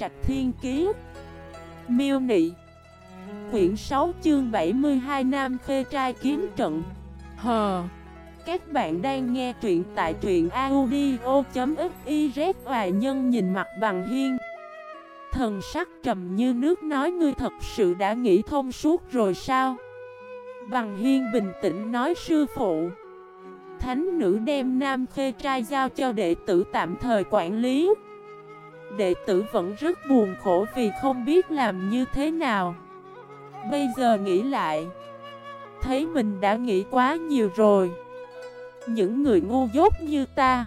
Trạch Thiên Kiế Miêu Nị. Quyển 6 chương 72 Nam Khê Trai Kiếm Trận. Hờ Các bạn đang nghe truyện tại truyện audio.xyz Hoài nhân nhìn mặt bằng hiên. Thần sắc trầm như nước nói, ngươi thật sự đã nghĩ thông suốt rồi sao? Bằng hiên bình tĩnh nói, sư phụ. Thánh nữ đem nam khê trai giao cho đệ tử tạm thời quản lý. Đệ tử vẫn rất buồn khổ vì không biết làm như thế nào. Bây giờ nghĩ lại, Thấy mình đã nghĩ quá nhiều rồi. Những người ngu dốt như ta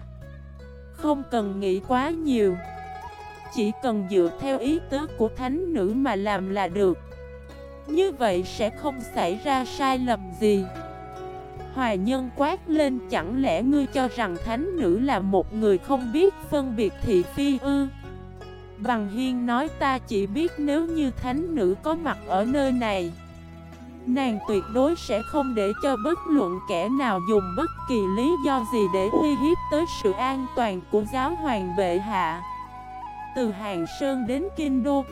Không cần nghĩ quá nhiều. Chỉ cần dựa theo ý tứ của thánh nữ mà làm là được. Như vậy sẽ không xảy ra sai lầm gì. Hoài nhân quát lên, chẳng lẽ ngươi cho rằng thánh nữ là một người không biết phân biệt thị phi ư? Bằng hiên nói ta chỉ biết nếu như thánh nữ có mặt ở nơi này, Nàng tuyệt đối sẽ không để cho bất luận kẻ nào dùng bất kỳ lý do gì để uy hiếp tới sự an toàn của giáo hoàng bệ hạ. Từ Hàng Sơn đến Kinh Đô,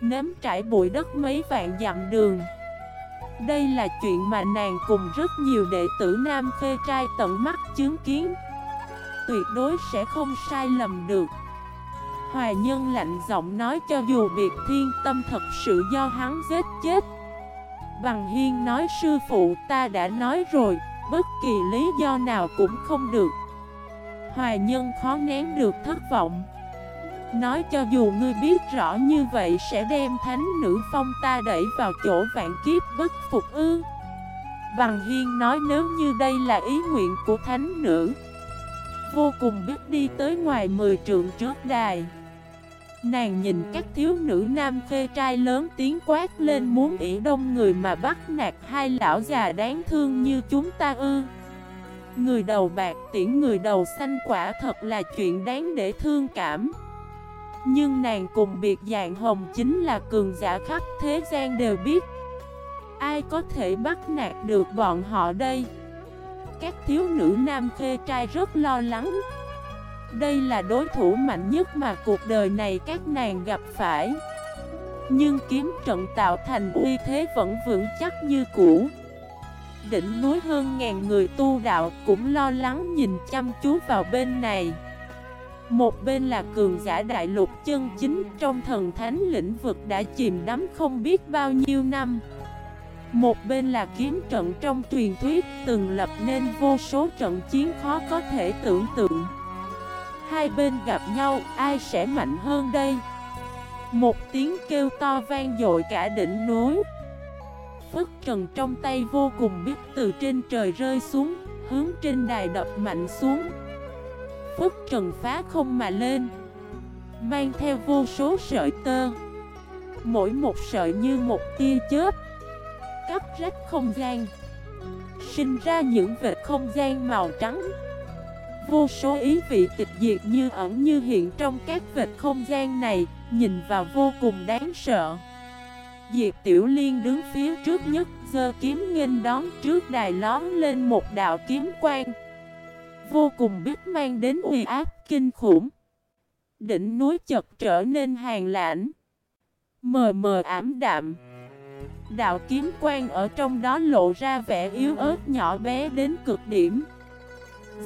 Nếm trải bụi đất mấy vạn dặm đường. Đây là chuyện mà nàng cùng rất nhiều đệ tử nam phê trai tận mắt chứng kiến. Tuyệt đối sẽ không sai lầm được. Hoài nhân lạnh giọng nói cho dù biệt thiên tâm thật sự do hắn giết chết. Bằng hiên nói, sư phụ, ta đã nói rồi, Bất kỳ lý do nào cũng không được. Hoài nhân khó nén được thất vọng. Nói cho dù ngươi biết rõ như vậy sẽ đem thánh nữ phong ta đẩy vào chỗ vạn kiếp bất phục ư. Bằng hiên nói, nếu như đây là ý nguyện của thánh nữ, Vô cùng biết đi tới ngoài mười trượng trước đài. Nàng nhìn các thiếu nữ nam phê trai lớn tiếng quát lên muốn ỉ đông người mà bắt nạt hai lão già đáng thương như chúng ta ư. Người đầu bạc tiễn người đầu xanh quả thật là chuyện đáng để thương cảm. Nhưng nàng cùng biệt dạng hồng chính là cường giả khắp thế gian đều biết. Ai có thể bắt nạt được bọn họ đây? Các thiếu nữ nam khê trai rất lo lắng đây là đối thủ mạnh nhất mà cuộc đời này các nàng gặp phải. Nhưng kiếm trận tạo thành uy thế vẫn vững chắc như cũ. Đỉnh núi hơn ngàn người tu đạo cũng lo lắng nhìn chăm chú vào bên này. Một bên là cường giả đại lục chân chính trong thần thánh lĩnh vực đã chìm đắm không biết bao nhiêu năm. Một bên là kiếm trận trong truyền thuyết từng lập nên vô số trận chiến khó có thể tưởng tượng. Hai bên gặp nhau, ai sẽ mạnh hơn đây? Một tiếng kêu to vang dội cả đỉnh núi. Phất trần trong tay vô cùng biết từ trên trời rơi xuống Hướng trên đài đập mạnh xuống. Phất trần phá không mà lên Mang theo vô số sợi tơ. Mỗi một sợi như một tia chớp Cắt rách không gian Sinh ra những vệt không gian màu trắng. Vô số ý vị tịch diệt như ẩn như hiện trong các vệt không gian này, nhìn vào vô cùng đáng sợ. Diệp Tiểu Liên đứng phía trước nhất, giơ kiếm nghênh đón trước đài lón lên một đạo kiếm quang. Vô cùng biết mang đến uy áp kinh khủng. Đỉnh núi chật trở nên hàng lãnh. Mờ mờ ảm đạm. Đạo kiếm quang ở trong đó lộ ra vẻ yếu ớt nhỏ bé đến cực điểm.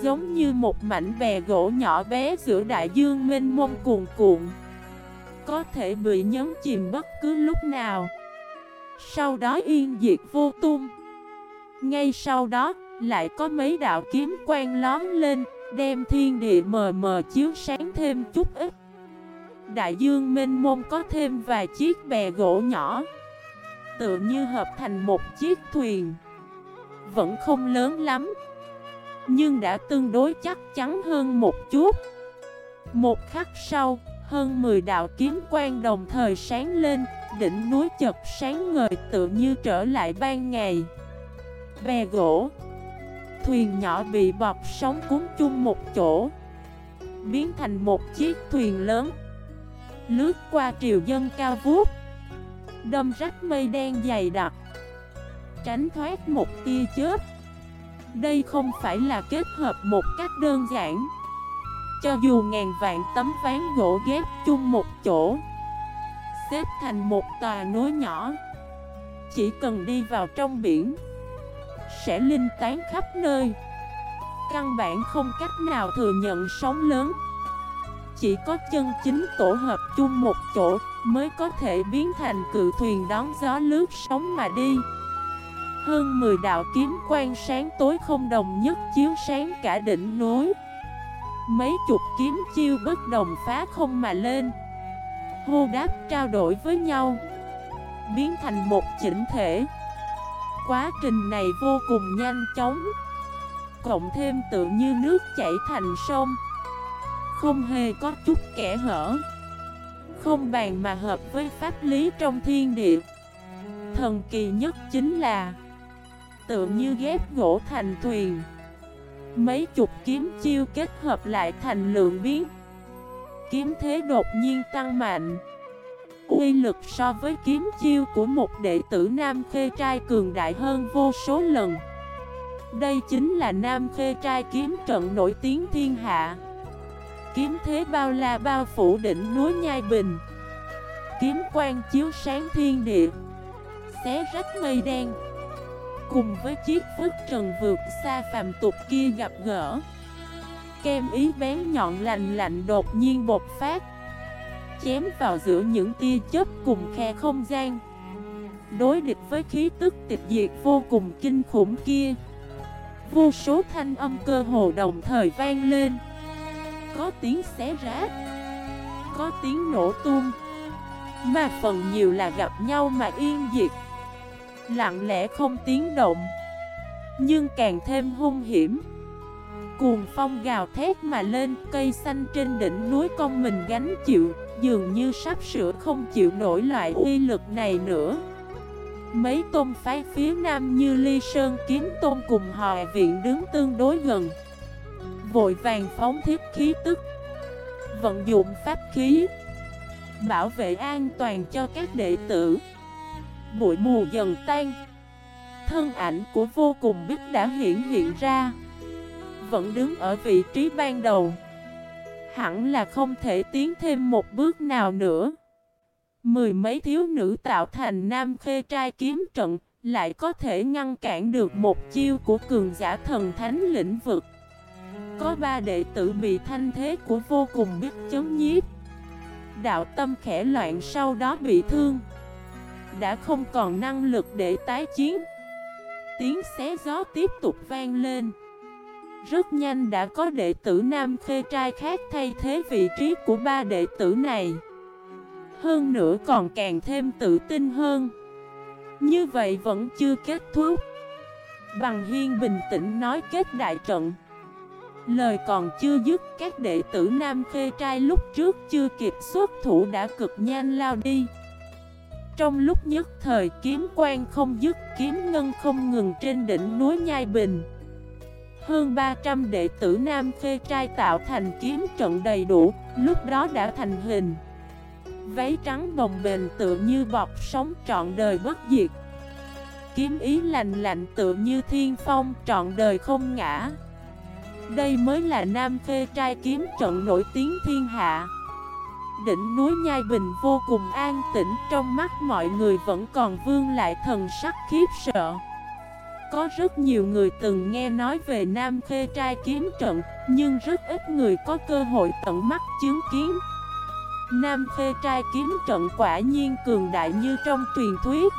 Giống như một mảnh bè gỗ nhỏ bé giữa đại dương mênh mông cuồn cuộn, Có thể bị nhấn chìm bất cứ lúc nào. Sau đó yên diệt vô tung. Ngay sau đó, lại có mấy đạo kiếm quang lóm lên, Đem thiên địa mờ mờ chiếu sáng thêm chút ít. Đại dương mênh mông có thêm vài chiếc bè gỗ nhỏ, Tựa như hợp thành một chiếc thuyền. Vẫn không lớn lắm nhưng đã tương đối chắc chắn hơn một chút. Một khắc sau, Hơn 10 đạo kiếm quang đồng thời sáng lên, Đỉnh núi chật sáng ngời tự như trở lại ban ngày. Bè gỗ, Thuyền nhỏ bị bọt sóng cuốn chung một chỗ, Biến thành một chiếc thuyền lớn, Lướt qua triều dân cao vuốt Đâm rách mây đen dày đặc, Tránh thoát một tia chớp đây không phải là kết hợp một cách đơn giản. Cho dù ngàn vạn tấm ván gỗ ghép chung một chỗ, Xếp thành một tòa núi nhỏ, Chỉ cần đi vào trong biển, Sẽ linh tán khắp nơi. Căn bản không cách nào thừa nhận sóng lớn. Chỉ có chân chính tổ hợp chung một chỗ Mới có thể biến thành cự thuyền đón gió lướt sóng mà đi hơn 10 đạo kiếm quang sáng tối không đồng nhất chiếu sáng cả đỉnh núi. Mấy chục kiếm chiêu bất đồng phá không mà lên. Hô đáp trao đổi với nhau, Biến thành một chỉnh thể. Quá trình này vô cùng nhanh chóng, Cộng thêm tự như nước chảy thành sông. Không hề có chút kẻ hở, Không bàn mà hợp với pháp lý trong thiên địa. Thần kỳ nhất chính là tựa như ghép gỗ thành thuyền Mấy chục kiếm chiêu kết hợp lại thành lượng biến Kiếm thế đột nhiên tăng mạnh. Uy lực so với kiếm chiêu của một đệ tử Nam Khê Trai cường đại hơn vô số lần. Đây chính là Nam Khê Trai kiếm trận nổi tiếng thiên hạ. Kiếm thế bao la bao phủ đỉnh núi Nhai Bình. Kiếm quang chiếu sáng thiên địa. Xé rách mây đen. Cùng với chiếc phước trần vượt xa phàm tục kia gặp gỡ. Kem ý bén nhọn lành lạnh đột nhiên bột phát, Chém vào giữa những tia chớp cùng khe không gian. Đối địch với khí tức tịch diệt vô cùng kinh khủng kia, Vô số thanh âm cơ hồ đồng thời vang lên. Có tiếng xé rát Có tiếng nổ tung, Mà phần nhiều là gặp nhau mà yên diệt. Lặng lẽ không tiếng động, Nhưng càng thêm hung hiểm. Cuồng phong gào thét mà lên Cây xanh trên đỉnh núi con mình gánh chịu, Dường như sắp sửa không chịu nổi loại uy lực này nữa. Mấy tôn phái phía nam như Ly Sơn kiếm tôn cùng hòa viện đứng tương đối gần, Vội vàng phóng thiết khí tức, Vận dụng pháp khí, Bảo vệ an toàn cho các đệ tử. Bụi mù dần tan. Thân ảnh của vô cùng biết đã hiện hiện ra. Vẫn đứng ở vị trí ban đầu. Hẳn là không thể tiến thêm một bước nào nữa. Mười mấy thiếu nữ tạo thành nam khê trai kiếm trận Lại có thể ngăn cản được một chiêu của cường giả thần thánh lĩnh vực. Có ba đệ tử bị thanh thế của vô cùng biết chấn nhiếp. Đạo tâm khẽ loạn sau đó bị thương đã không còn năng lực để tái chiến. Tiếng xé gió tiếp tục vang lên. Rất nhanh đã có đệ tử nam khê trai khác thay thế vị trí của ba đệ tử này. Hơn nữa còn càng thêm tự tin hơn. Như vậy vẫn chưa kết thúc. Bằng Hiên bình tĩnh nói kết đại trận. Lời còn chưa dứt, các đệ tử nam khê trai lúc trước chưa kịp xuất thủ đã cực nhanh lao đi trong lúc nhất thời kiếm quan không dứt kiếm ngân không ngừng trên đỉnh núi Nhai Bình. Hơn 300 đệ tử Nam Khê Trai tạo thành kiếm trận đầy đủ, lúc đó đã thành hình. Váy trắng bồng bềnh tựa như bọt sống trọn đời bất diệt. Kiếm ý lành lạnh tựa như thiên phong trọn đời không ngã. Đây mới là Nam Khê Trai kiếm trận nổi tiếng thiên hạ đỉnh núi Nhai Bình vô cùng an tĩnh, Trong mắt mọi người vẫn còn vương lại thần sắc khiếp sợ. Có rất nhiều người từng nghe nói về Nam Khê Trai kiếm trận, Nhưng rất ít người có cơ hội tận mắt chứng kiến. Nam Khê Trai kiếm trận quả nhiên cường đại như trong truyền thuyết.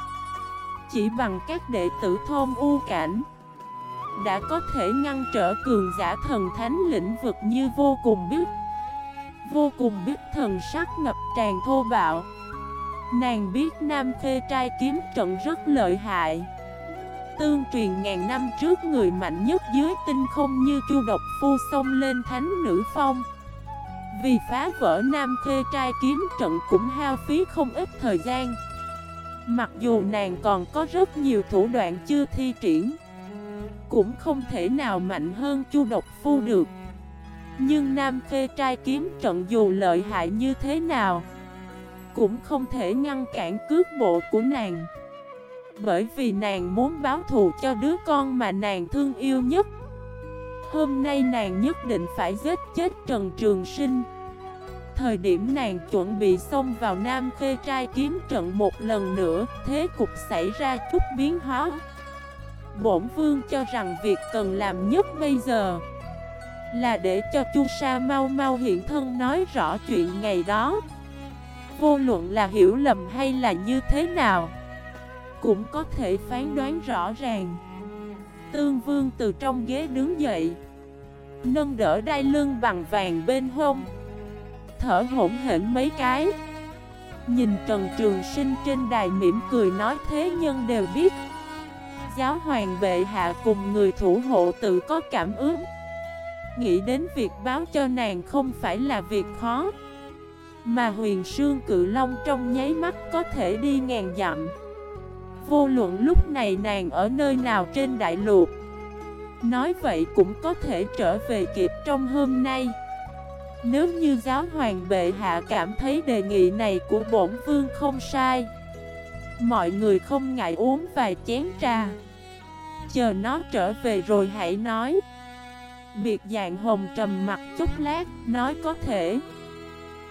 Chỉ bằng các đệ tử thôn u cảnh, Đã có thể ngăn trở cường giả thần thánh lĩnh vực như vô cùng biết. Vô cùng biết thần sắc ngập tràn thô bạo. Nàng biết Nam Khê trai kiếm trận rất lợi hại. Tương truyền ngàn năm trước người mạnh nhất dưới tinh không như chu độc phu xông lên thánh nữ phong. Vì phá vỡ Nam Khê trai kiếm trận cũng hao phí không ít thời gian. Mặc dù nàng còn có rất nhiều thủ đoạn chưa thi triển, Cũng không thể nào mạnh hơn chu độc phu được nhưng Nam Khê trai kiếm trận dù lợi hại như thế nào, Cũng không thể ngăn cản cước bộ của nàng. Bởi vì nàng muốn báo thù cho đứa con mà nàng thương yêu nhất. Hôm nay nàng nhất định phải giết chết Trần Trường Sinh. Thời điểm nàng chuẩn bị xông vào Nam Khê Trai kiếm trận một lần nữa, Thế cục xảy ra chút biến hóa. Bổn vương cho rằng việc cần làm nhất bây giờ. Là để cho Chu Sa mau mau hiện thân nói rõ chuyện ngày đó. Vô luận là hiểu lầm hay là như thế nào, Cũng có thể phán đoán rõ ràng. Tương vương từ trong ghế đứng dậy, Nâng đỡ đai lưng bằng vàng bên hông, Thở hỗn hển mấy cái. Nhìn Trần Trường Sinh trên đài mỉm cười nói thế nhân đều biết, Giáo hoàng bệ hạ cùng người thủ hộ tự có cảm ứng. Nghĩ đến việc báo cho nàng không phải là việc khó. Mà huyền sương cự long trong nháy mắt có thể đi ngàn dặm. Vô luận lúc này nàng ở nơi nào trên đại lục, Nói vậy cũng có thể trở về kịp trong hôm nay. Nếu như giáo hoàng bệ hạ cảm thấy đề nghị này của bổn vương không sai, Mọi người không ngại uống vài chén trà. Chờ nó trở về rồi hãy nói. Biệt dạng hồng trầm mặt chút lát, Nói có thể.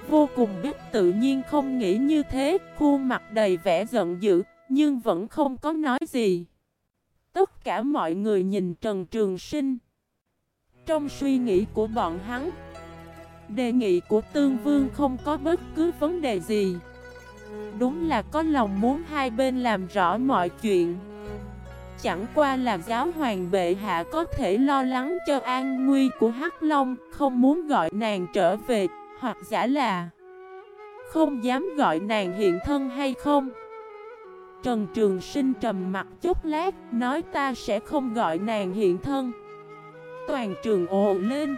Vô cùng biết tự nhiên không nghĩ như thế, Khuôn mặt đầy vẻ giận dữ, Nhưng vẫn không có nói gì. Tất cả mọi người nhìn Trần Trường Sinh. Trong suy nghĩ của bọn hắn, Đề nghị của Tương Vương không có bất cứ vấn đề gì. Đúng là có lòng muốn hai bên làm rõ mọi chuyện. Chẳng qua là giáo hoàng bệ hạ có thể lo lắng cho an nguy của Hắc Long Không muốn gọi nàng trở về Hoặc giả là Không dám gọi nàng hiện thân hay không Trần Trường Sinh trầm mặt chút lát, nói ta sẽ không gọi nàng hiện thân. Toàn trường ồ lên.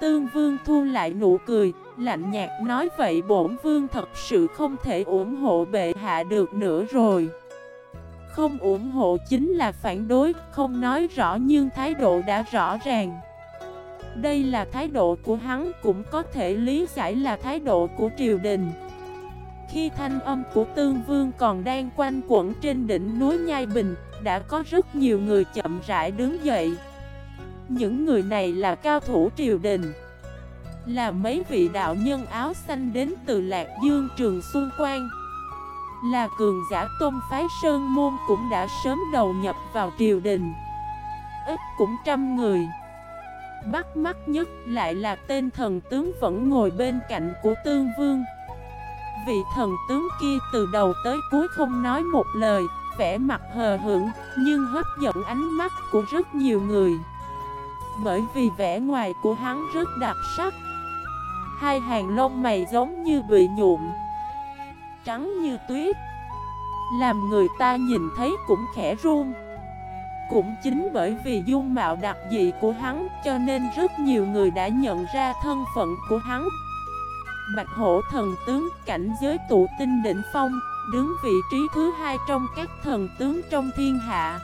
Tương Vương thu lại nụ cười, lạnh nhạt nói vậy bổn Vương thật sự không thể ủng hộ bệ hạ được nữa rồi. Không ủng hộ chính là phản đối, không nói rõ nhưng thái độ đã rõ ràng. Đây là thái độ của hắn cũng có thể lý giải là thái độ của triều đình. Khi thanh âm của Tương Vương còn đang quanh quẩn trên đỉnh núi Nhai Bình, đã có rất nhiều người chậm rãi đứng dậy. Những người này là cao thủ triều đình, là mấy vị đạo nhân áo xanh đến từ Lạc Dương Trường Xuân Quan. Là cường giả tôn phái Sơn Môn cũng đã sớm đầu nhập vào triều đình Ít cũng trăm người Bắt mắt nhất lại là tên thần tướng vẫn ngồi bên cạnh của Tương Vương Vị thần tướng kia từ đầu tới cuối không nói một lời, vẻ mặt hờ hững, nhưng hấp dẫn ánh mắt của rất nhiều người. Bởi vì vẻ ngoài của hắn rất đặc sắc. Hai hàng lông mày giống như bị nhuộm, trắng như tuyết. Làm người ta nhìn thấy cũng khẽ run. Cũng chính bởi vì dung mạo đặc dị của hắn, cho nên rất nhiều người đã nhận ra thân phận của hắn. Bạch hổ thần tướng, cảnh giới tụ tinh đỉnh phong, Đứng vị trí thứ hai trong các thần tướng trong thiên hạ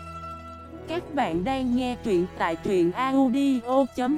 Các bạn đang nghe truyện tại truyện audio.fif